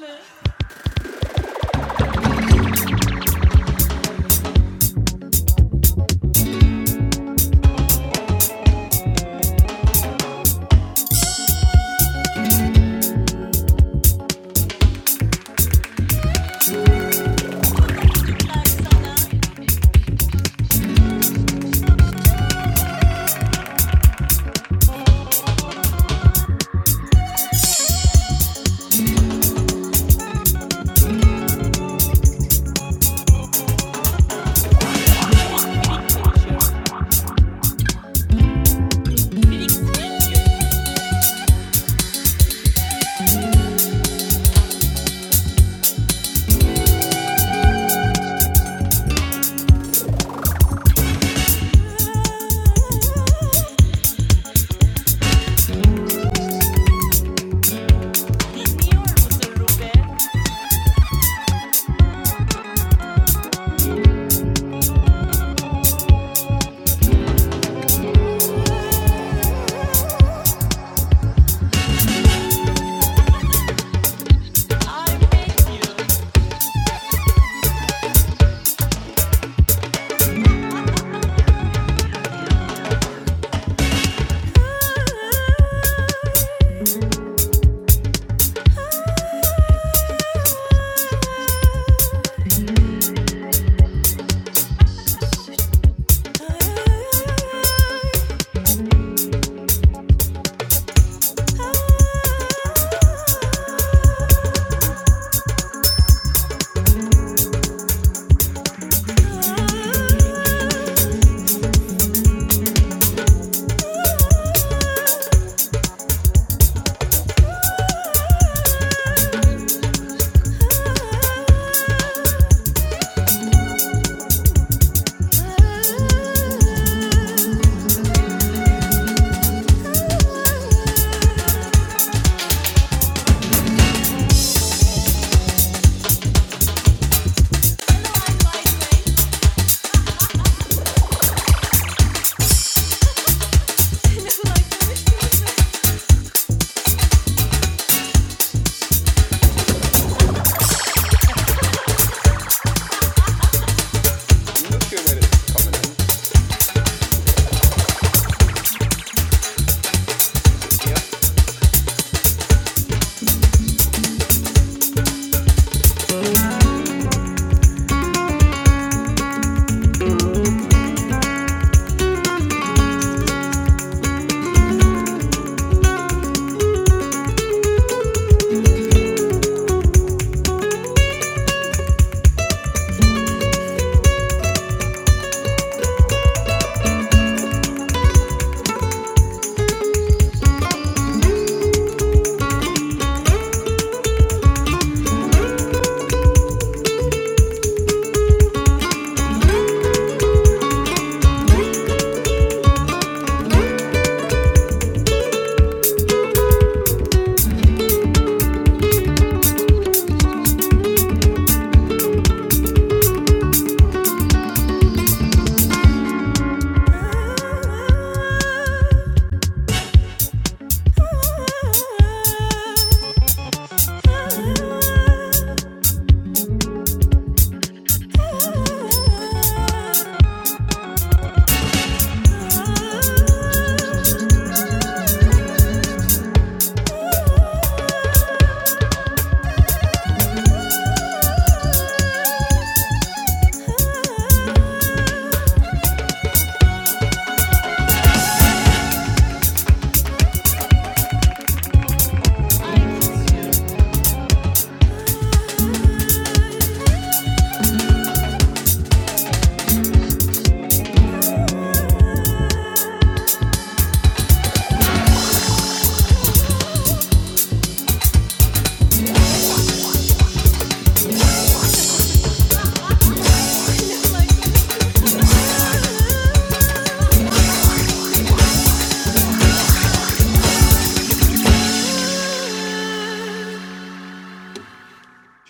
tatlı.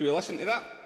Should we listen to that?